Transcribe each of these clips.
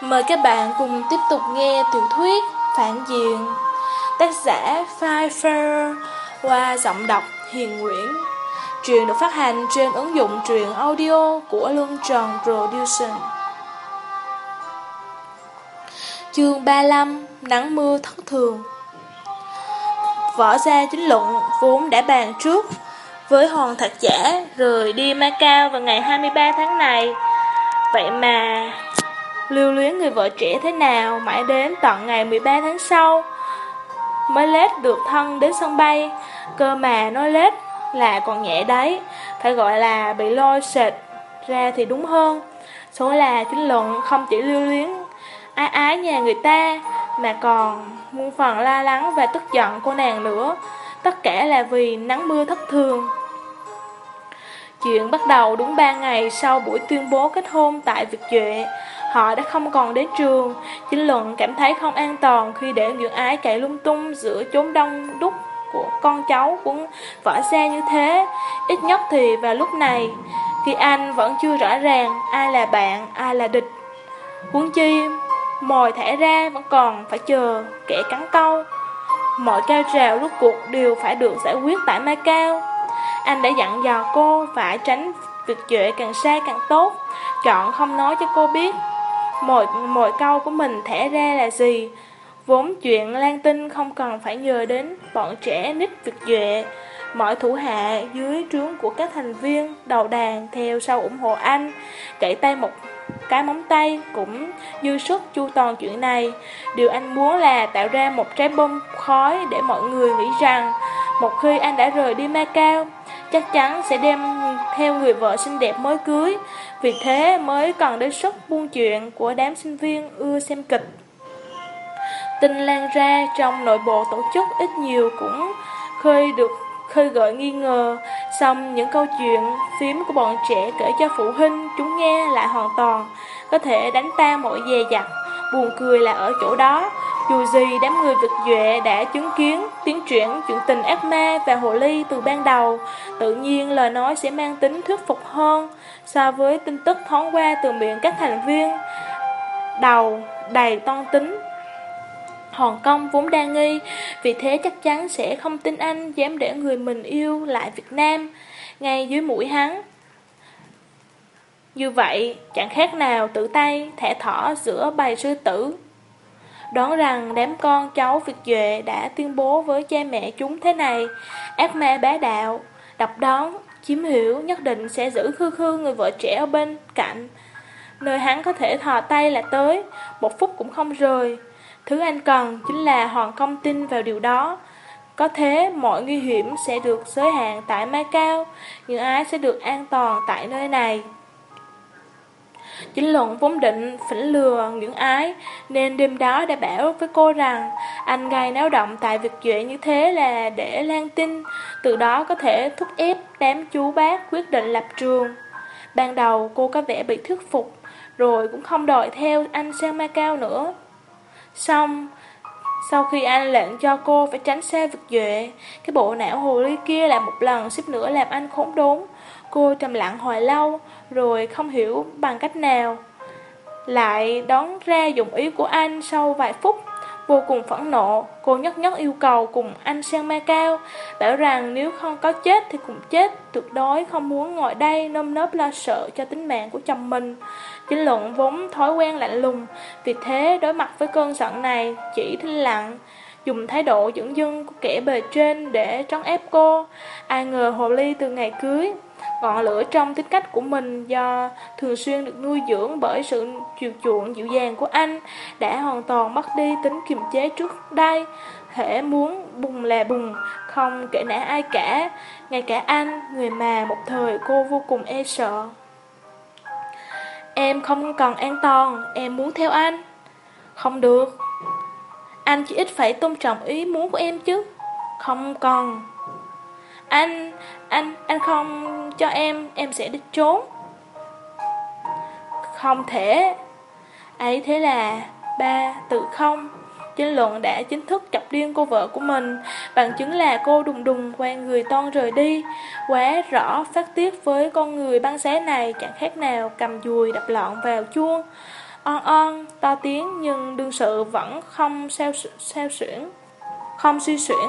Mời các bạn cùng tiếp tục nghe tiểu thuyết Phản Diện. Tác giả Pfeiffer qua giọng đọc Hiền Nguyễn. Truyện được phát hành trên ứng dụng truyện audio của Luân Tròn Production Chương 35 Nắng mưa thất thường. Võ gia chính luận vốn đã bàn trước với Hoàng Thạch Giả rời đi Macau vào ngày 23 tháng này. Vậy mà lưu luyến người vợ trẻ thế nào mãi đến tận ngày 13 tháng sau mới lết được thân đến sân bay. Cơ mà nói lết là còn nhẹ đấy, phải gọi là bị lôi sệt ra thì đúng hơn. Số là chính luận không chỉ lưu luyến ái ái nhà người ta mà còn muôn phần la lắng và tức giận cô nàng nữa, tất cả là vì nắng mưa thất thường. Chuyện bắt đầu đúng 3 ngày sau buổi tuyên bố kết hôn tại Việt Duệ. Họ đã không còn đến trường. Chính luận cảm thấy không an toàn khi để Nguyễn ái chạy lung tung giữa chốn đông đúc của con cháu của vợ xe như thế. Ít nhất thì vào lúc này Khi anh vẫn chưa rõ ràng ai là bạn, ai là địch. Huống chi, mồi thẻ ra vẫn còn phải chờ kẻ cắn câu. Mọi cao trào lúc cuộc đều phải được giải quyết tại Mai Cao. Anh đã dặn dò cô phải tránh việc dễ càng xa càng tốt. Chọn không nói cho cô biết. Mỗi, mỗi câu của mình thẻ ra là gì? Vốn chuyện Lan Tinh không cần phải nhờ đến bọn trẻ nít việc duệ. Mọi thủ hạ dưới trướng của các thành viên đầu đàn theo sau ủng hộ anh gãy tay một cái móng tay cũng dư sức chu toàn chuyện này. Điều anh muốn là tạo ra một trái bom khói để mọi người nghĩ rằng Một khi anh đã rời đi Macau chắc chắn sẽ đem theo người vợ xinh đẹp mới cưới. Vì thế mới cần đến sức buôn chuyện của đám sinh viên ưa xem kịch. Tin lan ra trong nội bộ tổ chức ít nhiều cũng khơi được khơi gợi nghi ngờ, xong những câu chuyện phím của bọn trẻ kể cho phụ huynh chúng nghe lại hoàn toàn có thể đánh tan mọi dè dặt, buồn cười là ở chỗ đó. Dù gì đám người vực duệ đã chứng kiến tiến triển chuyện tình ác ma và hồ ly từ ban đầu, tự nhiên lời nói sẽ mang tính thuyết phục hơn so với tin tức thoáng qua từ miệng các thành viên. Đầu đầy toan tính Hồng Kông vốn đa nghi, vì thế chắc chắn sẽ không tin anh dám để người mình yêu lại Việt Nam, ngay dưới mũi hắn. Như vậy, chẳng khác nào tự tay thẻ thỏ giữa bầy sư tử. Đoán rằng đám con cháu Việt Duệ đã tuyên bố với cha mẹ chúng thế này, ác ma bá đạo, độc đón, chiếm hiểu nhất định sẽ giữ khư khư người vợ trẻ ở bên cạnh. Nơi hắn có thể thò tay là tới, một phút cũng không rời. Thứ anh cần chính là Hoàng Công tin vào điều đó. Có thế mọi nguy hiểm sẽ được giới hạn tại Mai Cao, nhưng ai sẽ được an toàn tại nơi này. Chính luận vốn định phỉnh lừa những ái Nên đêm đó đã bảo với cô rằng Anh gây náo động tại việc duệ như thế là để lan tin Từ đó có thể thúc ép đám chú bác quyết định lập trường. Ban đầu cô có vẻ bị thuyết phục Rồi cũng không đòi theo anh sang Macau nữa. Xong sau khi anh lệnh cho cô phải tránh xa việc duệ Cái bộ não hồ ly kia là một lần xếp nữa làm anh khốn đốn. Cô trầm lặng hồi lâu, rồi không hiểu bằng cách nào. Lại đón ra dụng ý của anh sau vài phút, vô cùng phẫn nộ, cô nhất nhất yêu cầu cùng anh sang Macau, bảo rằng nếu không có chết thì cũng chết, tuyệt đối không muốn ngồi đây nôm nớp lo sợ cho tính mạng của chồng mình. Chính luận vốn thói quen lạnh lùng, vì thế đối mặt với cơn giận này chỉ thinh lặng, dùng thái độ dưỡng dưng của kẻ bề trên để trấn ép cô. Ai ngờ hồ ly từ ngày cưới Ngọn lửa trong tính cách của mình do thường xuyên được nuôi dưỡng bởi sự chiều chuộng dịu dàng của anh đã hoàn toàn mất đi tính kiềm chế trước đây. Thể muốn bùng là bùng, không kể nã ai cả, ngay cả anh, người mà một thời cô vô cùng e sợ. Em không cần an toàn, em muốn theo anh. Không được. Anh chỉ ít phải tôn trọng ý muốn của em chứ. Không cần. Anh, anh, anh không cho em, em sẽ đi trốn. Không thể. Ấy thế là ba tự không. Chính luận đã chính thức chọc điên cô vợ của mình Bằng chứng là cô đùng đùng quen người toan rời đi Quá rõ phát tiết với con người băng xé này Chẳng khác nào cầm dùi đập lọn vào chuông on on, to tiếng nhưng đương sự vẫn không sao, sao xuyển, không suy xuyển,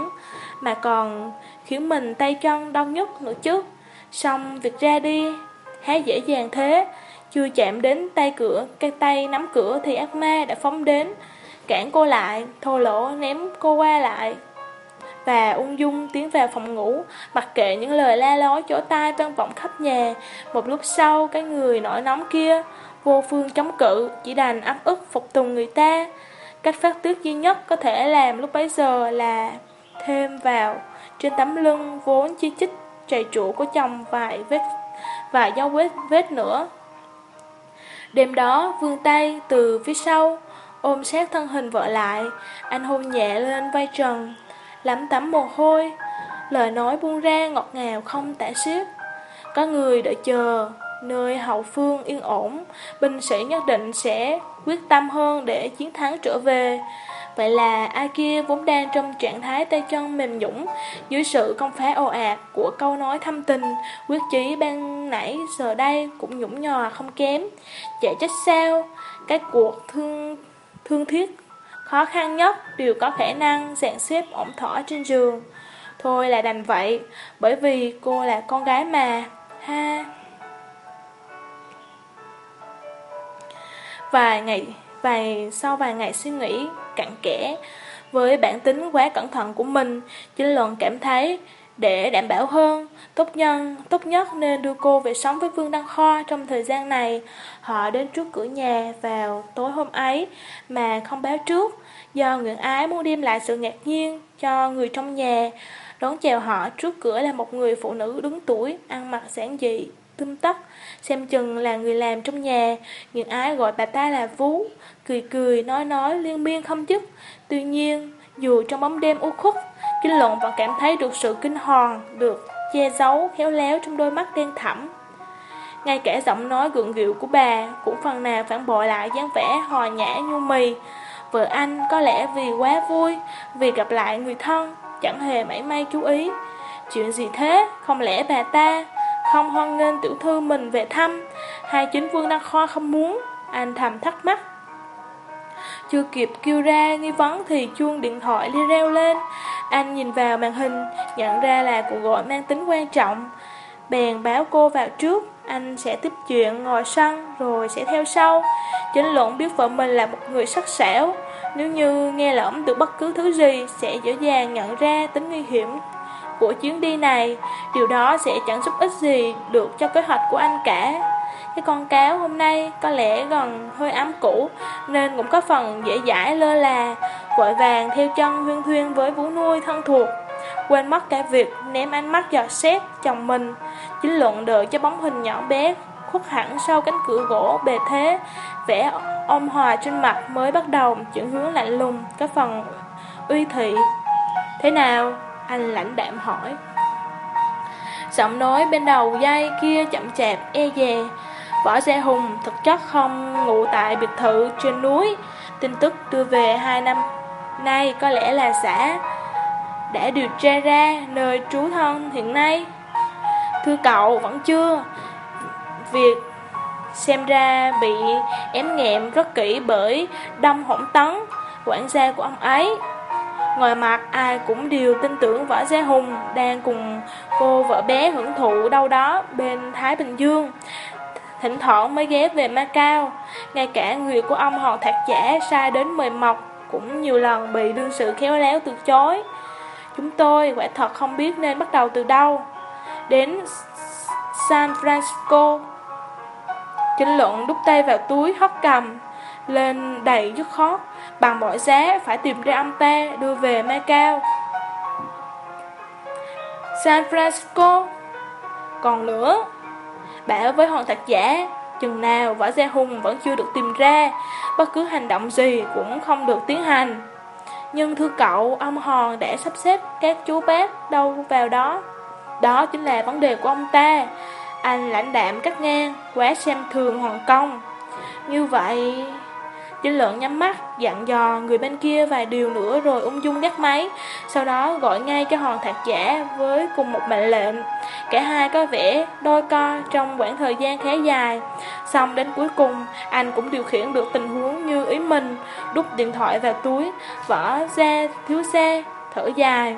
mà còn khiến mình tay chân đau nhức nữa chứ. Xong việc ra đi, há dễ dàng thế, chưa chạm đến tay cửa, cái tay nắm cửa thì ác ma đã phóng đến, cản cô lại, thô lỗ ném cô qua lại. Và ung dung tiến vào phòng ngủ, mặc kệ những lời la lối chỗ tai vang vọng khắp nhà. Một lúc sau, cái người nổi nóng kia, vô phương chống cự, chỉ đành áp ức phục tùng người ta. Cách phát tiết duy nhất có thể làm lúc bấy giờ là thêm vào trên tấm lưng vốn chi chích trầy trụ của chồng vài vết và dấu vết vết nữa. Đêm đó, vương tay từ phía sau, ôm sát thân hình vợ lại, anh hôn nhẹ lên vai trần, lắm tắm mồ hôi, lời nói buông ra ngọt ngào không tả xiết. Có người đợi chờ, nơi hậu phương yên ổn, binh sĩ nhất định sẽ quyết tâm hơn để chiến thắng trở về. Vậy là ai kia vốn đang trong trạng thái tay chân mềm nhũng Dưới sự công phá ồ ạt của câu nói thâm tình, Quyết chí ban nãy giờ đây cũng nhũng nhò không kém. Chạy trách sao? Cái cuộc thương thương thiết khó khăn nhất đều có khả năng dàn xếp ổn thỏa trên giường. Thôi là đành vậy, Bởi vì cô là con gái mà. Ha. Vài ngày, Vài, sau vài ngày suy nghĩ cặn kẽ với bản tính quá cẩn thận của mình, chính luận cảm thấy để đảm bảo hơn, tốt nhân tốt nhất nên đưa cô về sống với Vương Đăng Kho trong thời gian này. Họ đến trước cửa nhà vào tối hôm ấy mà không báo trước, do Nguyễn Ái muốn đem lại sự ngạc nhiên cho người trong nhà. Đón chào họ trước cửa là một người phụ nữ đứng tuổi, ăn mặc giản dị, tươm tất, xem chừng là người làm trong nhà, những Ái gọi bà ta là Vú, cười cười, nói nói liên miên không dứt. Tuy nhiên, dù trong bóng đêm u khuất, Kinh Luận vẫn cảm thấy được sự kinh hoàng, được che giấu khéo léo trong đôi mắt đen thẳm. Ngay cả giọng nói gượng gịu của bà cũng phần nào phản bội lại dáng vẻ hòa nhã nhu mì. Vợ anh có lẽ vì quá vui, vì gặp lại người thân, chẳng hề mảy may chú ý. Chuyện gì thế? Không lẽ bà ta không hoan nghênh tiểu thư mình về thăm? Hai chính vương đăng kho không muốn? Anh thầm thắc mắc. Chưa kịp kêu ra nghi vấn thì chuông điện thoại đi reo lên. Anh nhìn vào màn hình, nhận ra là cuộc gọi mang tính quan trọng. Bèn báo cô vào trước, anh sẽ tiếp chuyện ngồi sân rồi sẽ theo sau. Chính luận biết vợ mình là một người sắc sảo. Nếu như nghe lỏng được bất cứ thứ gì, sẽ dễ dàng nhận ra tính nguy hiểm của chuyến đi này. Điều đó sẽ chẳng giúp ích gì được cho kế hoạch của anh cả. Cái con cáo hôm nay có lẽ gần hơi ấm cũ, Nên cũng có phần dễ dãi lơ là Vội vàng theo chân huyên thuyên với vú nuôi thân thuộc Quên mất cả việc ném ánh mắt dò xét chồng mình Chính luận đợi cho bóng hình nhỏ bé khuất hẳn sau cánh cửa gỗ bề thế vẽ ôm hòa trên mặt mới bắt đầu chuyển hướng lạnh lùng, Có phần uy thị Thế nào? Anh lãnh đạm hỏi. Giọng nói bên đầu dây kia chậm chạp e dè. Võ Gia Hùng thực chất không ngủ tại biệt thự trên núi. Tin tức đưa về hai năm nay có lẽ là xã đã điều tra ra nơi trú thân hiện nay. Thưa cậu, vẫn chưa. Việc xem ra bị ém nghẹm rất kỹ bởi Đông Hỗn Tấn, Quản gia của ông ấy. Ngoài mặt ai cũng đều tin tưởng Võ Gia Hùng đang cùng cô vợ bé hưởng thụ đâu đó bên Thái Bình Dương thỉnh thoảng mới ghé về Macau. Ngay cả người của ông họ Thạc Giả sai đến mời mọc cũng nhiều lần bị đương sự khéo léo từ chối. Chúng tôi quả thật không biết nên bắt đầu từ đâu. Đến San Francisco, Chính luận đút tay vào túi hất cầm lên đầy dứt khó bằng mọi giá phải tìm ra ông ta đưa về Macau. San Francisco Còn nữa. Bảo với hòn thạch giả Chừng nào võ gia hùng vẫn chưa được tìm ra Bất cứ hành động gì cũng không được tiến hành. Nhưng thưa cậu, ông Hòn đã sắp xếp các chú bác đâu vào đó. Đó chính là vấn đề của ông ta. Anh lãnh đạm cắt ngang, quá xem thường Hoàng Công Như vậy, Chính lượng nhắm mắt, dặn dò người bên kia vài điều nữa rồi ung dung gác máy, sau đó gọi ngay cho hòn thạc giả với cùng một mệnh lệnh. Cả hai có vẻ đôi co trong khoảng thời gian khá dài. Xong đến cuối cùng, anh cũng điều khiển được tình huống như ý mình, đút điện thoại vào túi, vỏ ra thiếu xe, thở dài.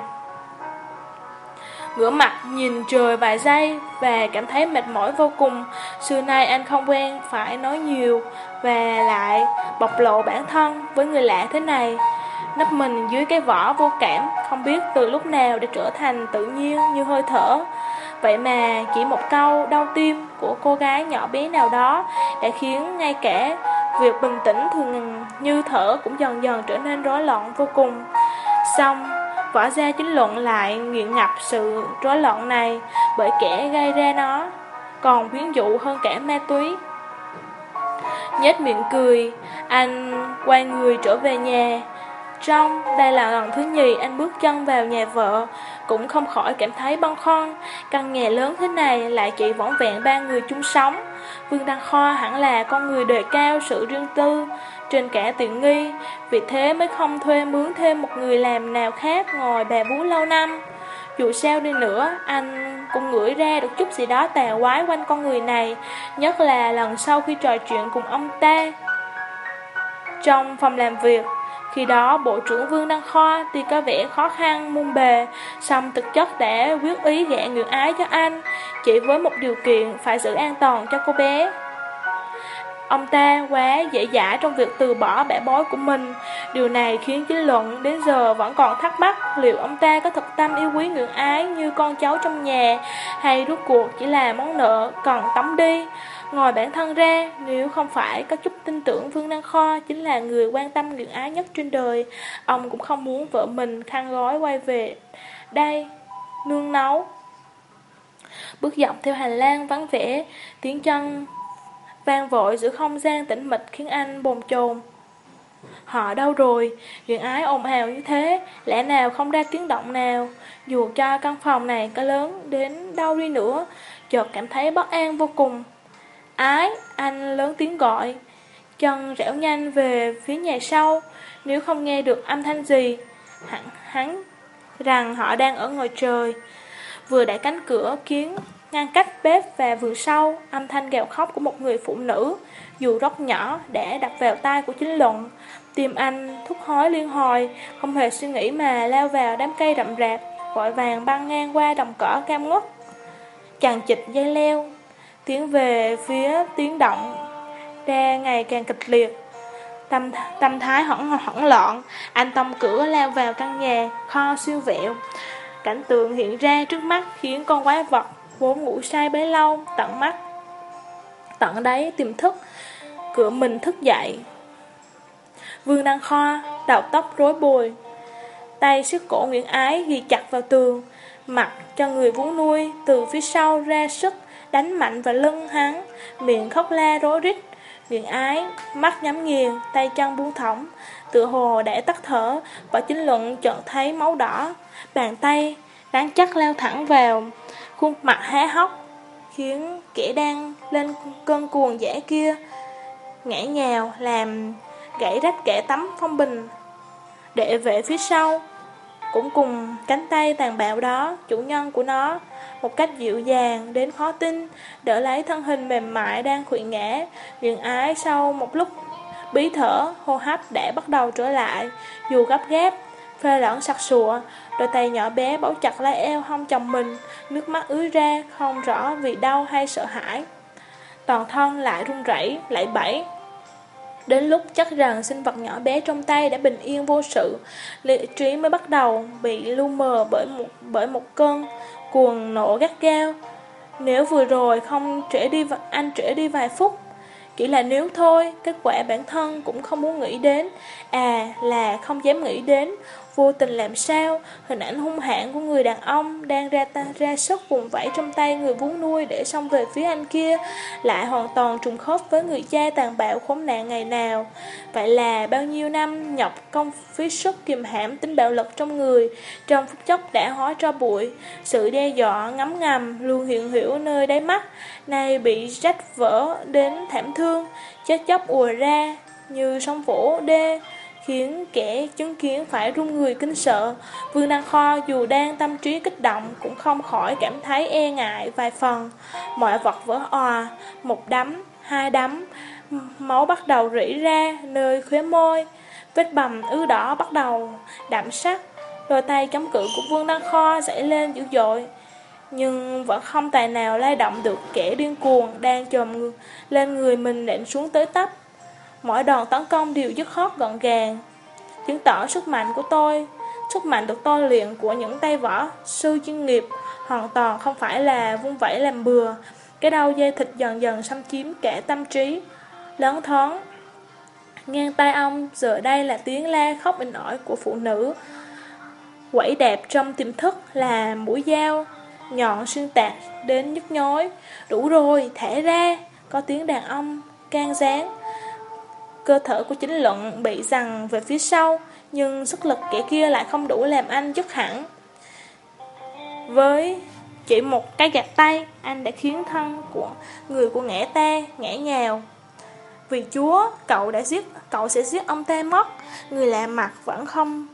Ngửa mặt nhìn trời vài giây và cảm thấy mệt mỏi vô cùng. Xưa nay anh không quen phải nói nhiều và lại bộc lộ bản thân với người lạ thế này. Nấp mình dưới cái vỏ vô cảm, không biết từ lúc nào để trở thành tự nhiên như hơi thở. Vậy mà chỉ một câu đau tim của cô gái nhỏ bé nào đó đã khiến ngay cả việc bình tĩnh thường như thở cũng dần dần trở nên rối loạn vô cùng. Xong, võ gia chính luận lại nghiện ngập sự rối loạn này bởi kẻ gây ra nó, còn quyến dụ hơn cả ma túy. Nhếch miệng cười, anh quay người trở về nhà. Trong, đây là lần thứ nhì anh bước chân vào nhà vợ, cũng không khỏi cảm thấy băn khoăn. Căn nhà lớn thế này lại chỉ vỏn vẹn ba người chung sống. Vương Đăng Kho hẳn là con người đề cao sự riêng tư, trên cả tiện nghi, vì thế mới không thuê mướn thêm một người làm nào khác ngồi bà bú lâu năm. Dù sao đi nữa, anh cũng ngửi ra được chút gì đó tà quái quanh con người này, nhất là lần sau khi trò chuyện cùng ông ta. Trong phòng làm việc, khi đó Bộ trưởng Vương Đăng Khoa tuy có vẻ khó khăn muôn bề, song thực chất đã quyết ý gạ người ái cho anh, chỉ với một điều kiện phải giữ an toàn cho cô bé. Ông ta quá dễ dãi trong việc từ bỏ bẻ bối của mình. Điều này khiến chính luận đến giờ vẫn còn thắc mắc Liệu ông ta có thật tâm yêu quý ngưỡng ái như con cháu trong nhà Hay rốt cuộc chỉ là món nợ cần tống đi. Ngồi bản thân ra, nếu không phải có chút tin tưởng Vương Năng Kho chính là người quan tâm ngưỡng ái nhất trên đời Ông cũng không muốn vợ mình khăn gói quay về. Đây, nương nấu Bước dọc theo hành lang vắng vẻ, tiếng chân vang vội giữa không gian tĩnh mịch khiến anh bồn chồn. Họ đâu rồi? Duyên ái ồn ào như thế, lẽ nào không ra tiếng động nào? Dù cho căn phòng này có lớn đến đâu đi nữa, chợt cảm thấy bất an vô cùng. Ái, anh lớn tiếng gọi. Chân rẽo nhanh về phía nhà sau, nếu không nghe được âm thanh gì, hẳn hắn rằng họ đang ở ngoài trời. Vừa đẩy cánh cửa kiến Ngăn cách bếp và vườn sau, âm thanh gào khóc của một người phụ nữ, dù rất nhỏ, đã đập vào tai của chính luận. Tim anh thúc hối liên hồi, không hề suy nghĩ mà lao vào đám cây rậm rạp, vội vàng băng ngang qua đồng cỏ cam ngất. Chàng chịch dây leo, tiến về phía tiếng động, ra ngày càng kịch liệt. Tâm, tâm thái hỗn hỗn loạn, anh tông cửa lao vào căn nhà, kho siêu vẹo. Cảnh tượng hiện ra trước mắt khiến con quái vật vốn ngủ say bấy lâu, tận mắt, tận đấy tìm thức, cửa mình thức dậy. Vương Đăng Kho, đầu tóc rối bùi, tay siết cổ Nguyễn Ái ghi chặt vào tường, mặt cho người vú nuôi từ phía sau ra sức đánh mạnh vào lưng hắn, miệng khóc la rối rít. Nguyễn Ái, mắt nhắm nghiền, tay chân buông thõng, tựa hồ để tắt thở, và chính luận chợt thấy máu đỏ, bàn tay đáng chắc leo thẳng vào khuôn mặt há hốc, khiến kẻ đang lên cơn cuồng dã kia ngã nhào làm gãy rách kẻ tấm phong bình. Đệ vệ phía sau, cũng cùng cánh tay tàn bạo đó, chủ nhân của nó, một cách dịu dàng đến khó tin, đỡ lấy thân hình mềm mại đang khuỵu ngã, liền ái sau một lúc bí thở, hô hấp đã bắt đầu trở lại, dù gấp gáp, phê lẫn sặc sụa, đôi tay nhỏ bé bấu chặt lấy eo hông chồng mình, nước mắt ứa ra, không rõ vì đau hay sợ hãi. Toàn thân lại run rẩy, lại bẫy. Đến lúc chắc rằng sinh vật nhỏ bé trong tay đã bình yên vô sự, lý trí mới bắt đầu bị lu mờ bởi một, bởi một cơn cuồng nộ gắt gao. Nếu vừa rồi không trễ đi anh trễ đi vài phút, chỉ là nếu thôi, kết quả bản thân cũng không muốn nghĩ đến, à là không dám nghĩ đến, Vô tình làm sao, hình ảnh hung hãn của người đàn ông đang ra ta, ra sức vùng vẫy trong tay người vú nuôi để xông về phía anh kia, lại hoàn toàn trùng khớp với người cha tàn bạo khốn nạn ngày nào. Vậy là bao nhiêu năm nhọc công phí sức kiềm hãm tính bạo lực trong người, trong phút chốc đã hóa cho bụi. Sự đe dọa ngấm ngầm luôn hiện hữu nơi đáy mắt, nay bị rách vỡ đến thảm thương, chết chóc ùa ra, như sóng vỗ đê, khiến kẻ chứng kiến phải run người kinh sợ. Vương Đăng Kho dù đang tâm trí kích động cũng không khỏi cảm thấy e ngại vài phần. Mọi vật vỡ òa, một đấm, hai đấm, máu bắt đầu rỉ ra nơi khóe môi. Vết bầm ứ đỏ bắt đầu đậm sắc. Đôi tay chống cự của Vương Đăng Kho dậy lên dữ dội. Nhưng vẫn không tài nào lay động được kẻ điên cuồng đang chồm lên người mình nện xuống tới tấp. Mỗi đòn tấn công đều dứt khoát gọn gàng. Chứng tỏ sức mạnh của tôi Sức mạnh được tôi luyện của những tay võ sư chuyên nghiệp Hoàn toàn không phải là vung vẩy làm bừa. Cái đau dây thịt dần dần xâm chiếm cả tâm trí Lớn thoáng. Ngang tay ông giờ đây là tiếng la khóc in ỏi của phụ nữ. Quẩy đẹp trong tiềm thức là mũi dao Nhọn xuyên tạc đến nhức nhối. Đủ rồi, thả ra Có tiếng đàn ông can gián. Cơ thể của chính luận bị rằng về phía sau, nhưng sức lực kẻ kia lại không đủ làm anh dứt hẳn. Với chỉ một cái gạt tay, anh đã khiến thân của người của ngã ta ngã nhào. Vì Chúa, cậu đã giết, cậu sẽ giết ông ta mất. Người lạ mặt vẫn không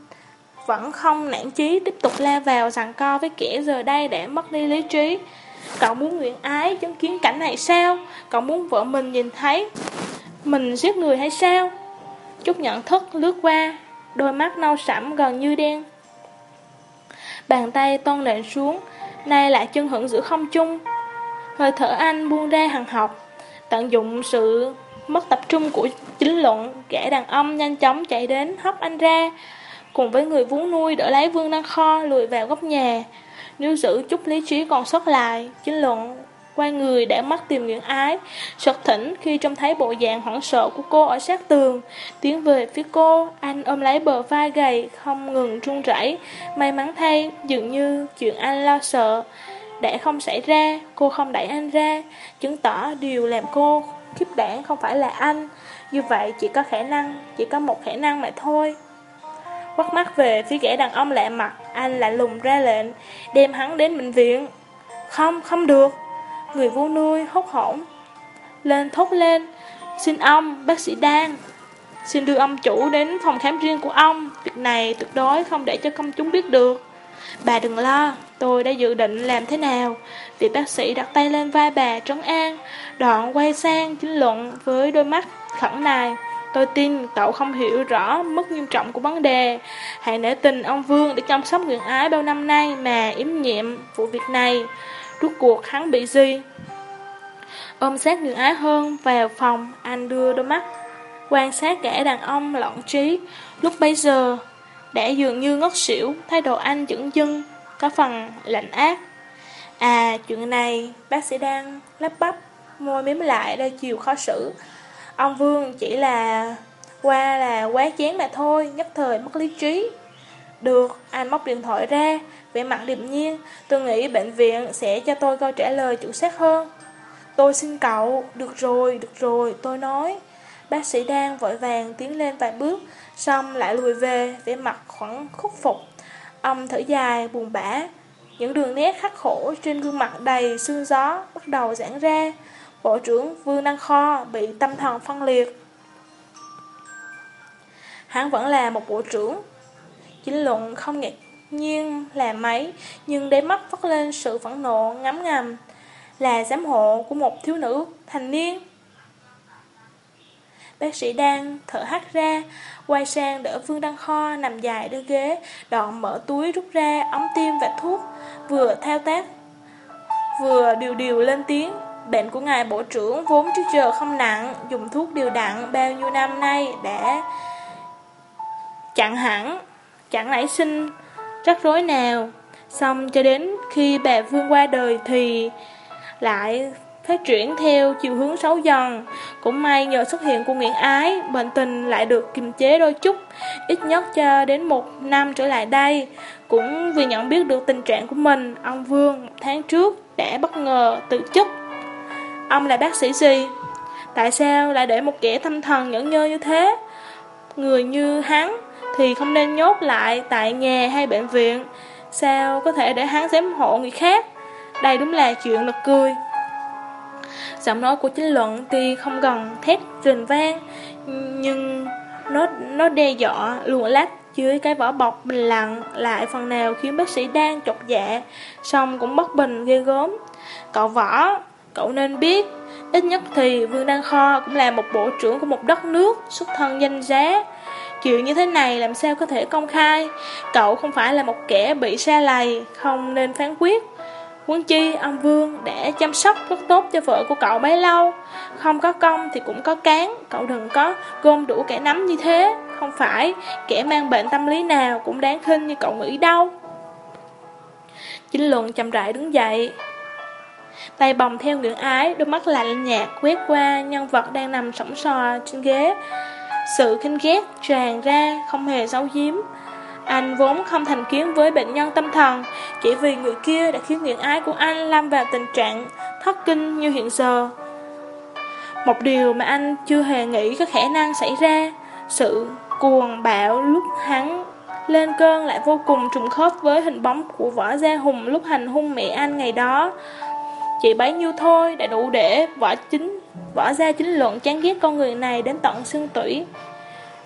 vẫn không nản chí tiếp tục la vào rằng co với kẻ giờ đây đã mất đi lý trí. Cậu muốn nguyện ái chứng kiến cảnh này sao? Cậu muốn vợ mình nhìn thấy mình giết người hay sao? Chút nhận thức lướt qua, đôi mắt nâu sẫm gần như đen. Bàn tay toan nện xuống, nay lại chân hưởng giữa không trung. Hơi thở anh buông ra hằng học, tận dụng sự mất tập trung của chính luận, kẻ đàn ông nhanh chóng chạy đến hấp anh ra, cùng với người vú nuôi đỡ lấy Vương Đăng Kho lùi vào góc nhà. Nếu giữ chút lý trí còn sót lại, chính luận Quay người để mắt tìm Nguyễn Ái. Sật thỉnh khi trông thấy bộ dạng hoảng sợ của cô ở sát tường. Tiến về phía cô Anh ôm lấy bờ vai gầy Không ngừng run rẩy. May mắn thay Dường như chuyện anh lo sợ Đã không xảy ra. Cô không đẩy anh ra Chứng tỏ điều làm cô khiếp đảm không phải là anh. Như vậy chỉ có khả năng Chỉ có một khả năng mà thôi. Quắt mắt về phía kẻ đàn ông lạ mặt Anh lại lùng ra lệnh Đem hắn đến bệnh viện. Không, không được. Người vô nuôi hốt hổn Lên thốt lên Xin ông, bác sĩ Đan Xin đưa ông chủ đến phòng khám riêng của ông. Việc này tuyệt đối không để cho công chúng biết được. Bà đừng lo Tôi đã dự định làm thế nào. Vị bác sĩ đặt tay lên vai bà trấn an Đoạn quay sang chính luận Với đôi mắt khẩn này Tôi tin cậu không hiểu rõ mức nghiêm trọng của vấn đề. Hãy nể tình ông Vương để chăm sóc người ái bao năm nay mà yếm nhiệm vụ việc này rút cuộc hắn bị gì? Ôm sát người ái hơn vào phòng, anh đưa đôi mắt quan sát kẻ đàn ông lộng trí. Lúc bây giờ, đã dường như ngất xỉu, thái độ anh dững dưng, có phần lạnh ác. À, chuyện này, bác sĩ đang lắp bắp, môi mím lại đôi chiều khó xử. Ông Vương chỉ là qua là quá chén mà thôi, nhất thời mất lý trí. Được, anh móc điện thoại ra, về mặt điềm nhiên, tôi nghĩ bệnh viện sẽ cho tôi câu trả lời chuẩn xác hơn. Tôi xin cậu, được rồi, được rồi, tôi nói. Bác sĩ đang vội vàng tiến lên vài bước, xong lại lùi về, vẻ mặt khoảng khúc phục. Ông thở dài, buồn bã. Những đường nét khắc khổ trên gương mặt đầy sương gió bắt đầu giãn ra. Bộ trưởng Vương Đăng Kho bị tâm thần phân liệt. Hắn vẫn là một bộ trưởng. Chính luận không ngạc nhiên là mấy, nhưng đáy mắt phát lên sự phẫn nộ ngấm ngầm, là giám hộ của một thiếu nữ thành niên. Bác sĩ đang thở hắt ra, quay sang đỡ Vương Đăng Kho nằm dài đưa ghế, đoạn mở túi rút ra ống tim và thuốc, vừa thao tác, vừa điều điều lên tiếng. Bệnh của ngài bộ trưởng vốn trước giờ không nặng, dùng thuốc điều đặn bao nhiêu năm nay đã chặn hẳn, chẳng nảy sinh rắc rối nào. Xong cho đến khi bà Vương qua đời thì lại phát triển theo chiều hướng xấu dần. Cũng may nhờ xuất hiện của Nguyễn Ái, bệnh tình lại được kiềm chế đôi chút, ít nhất cho đến một năm trở lại đây. Cũng vì nhận biết được tình trạng của mình, ông Vương một tháng trước đã bất ngờ tự chức. Ông là bác sĩ gì? Tại sao lại để một kẻ tâm thần nhẫn nhơ như thế? Người như hắn thì không nên nhốt lại tại nhà hay bệnh viện. Sao có thể để hắn giám hộ người khác? Đây đúng là chuyện lật cười. Giọng nói của chính luận tuy không gần thét rình vang Nhưng nó nó đe dọa luồn lách dưới cái vỏ bọc bình lặng lại phần nào khiến bác sĩ đang chột dạ Xong cũng bất bình ghê gớm Cậu võ, cậu nên biết Ít nhất thì Vương Đăng Kho cũng là một bộ trưởng của một đất nước xuất thân danh giá Chuyện như thế này làm sao có thể công khai? Cậu không phải là một kẻ bị xa lầy Không nên phán quyết. Quân chi, ông Vương đã chăm sóc rất tốt cho vợ của cậu bấy lâu. Không có công thì cũng có cán. Cậu đừng có gom đủ kẻ nắm như thế. Không phải kẻ mang bệnh tâm lý nào cũng đáng khinh như cậu nghĩ đâu. Chính luận chậm rãi đứng dậy. Tay bồng theo ngưỡng ái Đôi mắt lạnh nhạt quét qua nhân vật đang nằm sổng sò trên ghế. Sự khinh ghét tràn ra Không hề giấu giếm anh vốn không thành kiến với bệnh nhân tâm thần, chỉ vì người kia đã khiến nghiện ái của anh lâm vào tình trạng thất kinh như hiện giờ. Một điều mà anh chưa hề nghĩ có khả năng xảy ra, sự cuồng bạo lúc hắn lên cơn lại vô cùng trùng khớp với hình bóng của võ gia hùng lúc hành hung mẹ anh ngày đó. Chỉ bấy nhiêu thôi đã đủ để võ chính Bỏ ra chính luận chán ghét con người này đến tận xương tủy.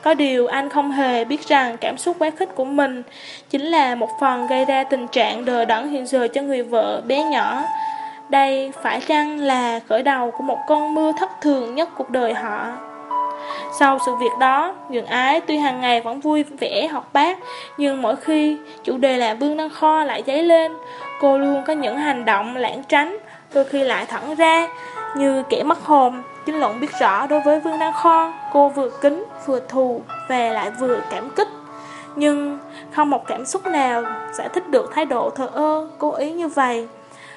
Có điều anh không hề biết rằng cảm xúc quá khích của mình chính là một phần gây ra tình trạng đờ đẫn hiện giờ cho người vợ bé nhỏ. Đây phải chăng là khởi đầu của một cơn mưa thất thường nhất cuộc đời họ? Sau sự việc đó, Dường Ái tuy hàng ngày vẫn vui vẻ học bác, nhưng mỗi khi chủ đề là Vương Đăng Kho lại dấy lên, cô luôn có những hành động lãng tránh, đôi khi lại thẳng ra, như kẻ mất hồn. Chính luận biết rõ đối với Vương Đăng Kho, cô vừa kính, vừa thù và lại vừa cảm kích. Nhưng không một cảm xúc nào giải thích được thái độ thờ ơ, cố ý như vậy.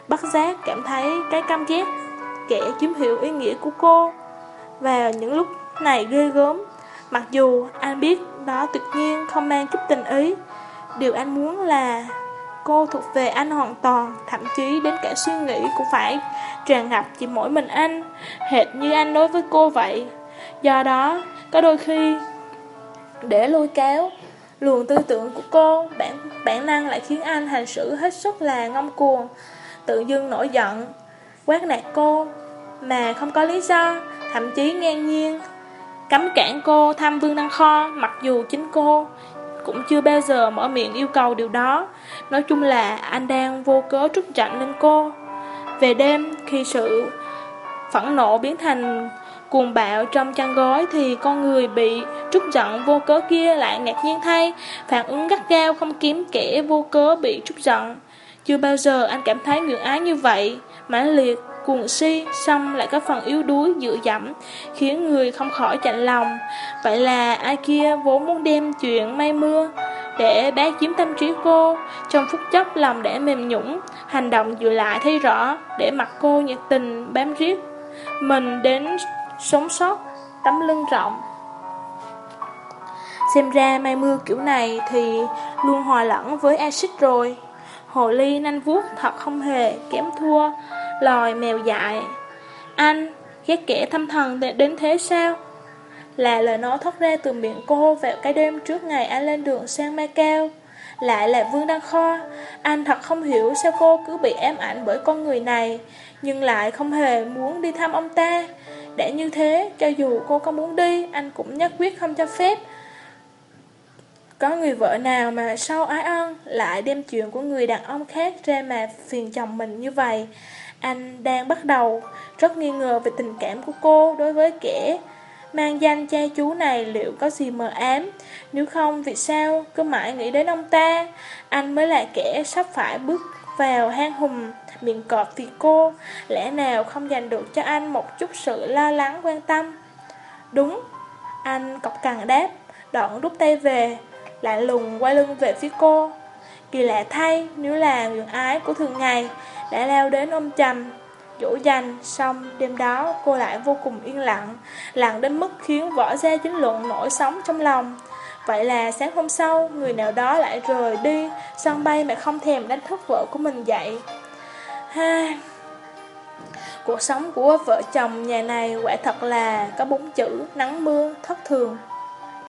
bắt giác cảm thấy cái cam ghét, kẻ chiếm hiểu ý nghĩa của cô. Và những lúc này ghê gớm, mặc dù anh biết đó tuyệt nhiên không mang chút tình ý. Điều anh muốn là cô thuộc về anh hoàn toàn, thậm chí đến cả suy nghĩ cũng phải tràn ngập chỉ mỗi mình anh, hệt như anh đối với cô vậy. Do đó, có đôi khi để lôi kéo luồng tư tưởng của cô, bản bản năng lại khiến anh hành xử hết sức là ngông cuồng, tự dưng nổi giận, quát nạt cô mà không có lý do, thậm chí ngang nhiên cấm cản cô thăm Vương Đăng Kho, mặc dù chính cô cũng chưa bao giờ mở miệng yêu cầu điều đó. Nói chung là anh đang vô cớ trút giận lên cô. Về đêm, khi sự phẫn nộ biến thành cuồng bạo trong chăn gói thì con người bị trút giận vô cớ kia lại ngạc nhiên thay, phản ứng gắt gao không kiếm kẻ vô cớ bị trút giận. Chưa bao giờ anh cảm thấy ngưỡng ái như vậy, mãnh liệt, cuồng si, xong lại có phần yếu đuối, dựa dẫm, khiến người không khỏi chạnh lòng. Vậy là ai kia vốn muốn đem chuyện mây mưa, để bác chiếm tâm trí cô, trong phút chốc lòng để mềm nhũng, hành động dựa lại thấy rõ, để mặt cô nhiệt tình bám riết. Mình đến sống sót, tấm lưng rộng. Xem ra mây mưa kiểu này thì luôn hòa lẫn với axit rồi. Hồ ly nanh vuốt thật không hề kém thua lòi mèo dại. Anh, ghét kẻ thâm thần đến thế sao? Là lời nói thoát ra từ miệng cô vào cái đêm trước ngày anh lên đường sang Macau. Lại là Vương Đăng Kho, anh thật không hiểu sao cô cứ bị ám ảnh bởi con người này, nhưng lại không hề muốn đi thăm ông ta. Để như thế, cho dù cô có muốn đi, anh cũng nhất quyết không cho phép. Có người vợ nào mà sau ái ân lại đem chuyện của người đàn ông khác ra mà phiền chồng mình như vậy. Anh đang bắt đầu rất nghi ngờ về tình cảm của cô đối với kẻ mang danh cha chú này liệu có gì mờ ám. Nếu không, vì sao cứ mãi nghĩ đến ông ta? Anh mới là kẻ sắp phải bước vào hang hùng miệng cọp vì cô. Lẽ nào không dành được cho anh một chút sự lo lắng quan tâm? Đúng, anh cọc cằn đáp, đoạn rút tay về, lại lùng quay lưng về phía cô. Kỳ lạ thay, nếu là người ái của thường ngày, đã leo đến ôm chầm, dỗ dành, xong đêm đó cô lại vô cùng yên lặng, lặng đến mức khiến võ gia chính luận nổi sóng trong lòng. Vậy là sáng hôm sau, người nào đó lại rời đi, sân bay mà không thèm đánh thức vợ của mình dậy. Ha... Cuộc sống của vợ chồng nhà này quả thật là có bốn chữ nắng mưa thất thường.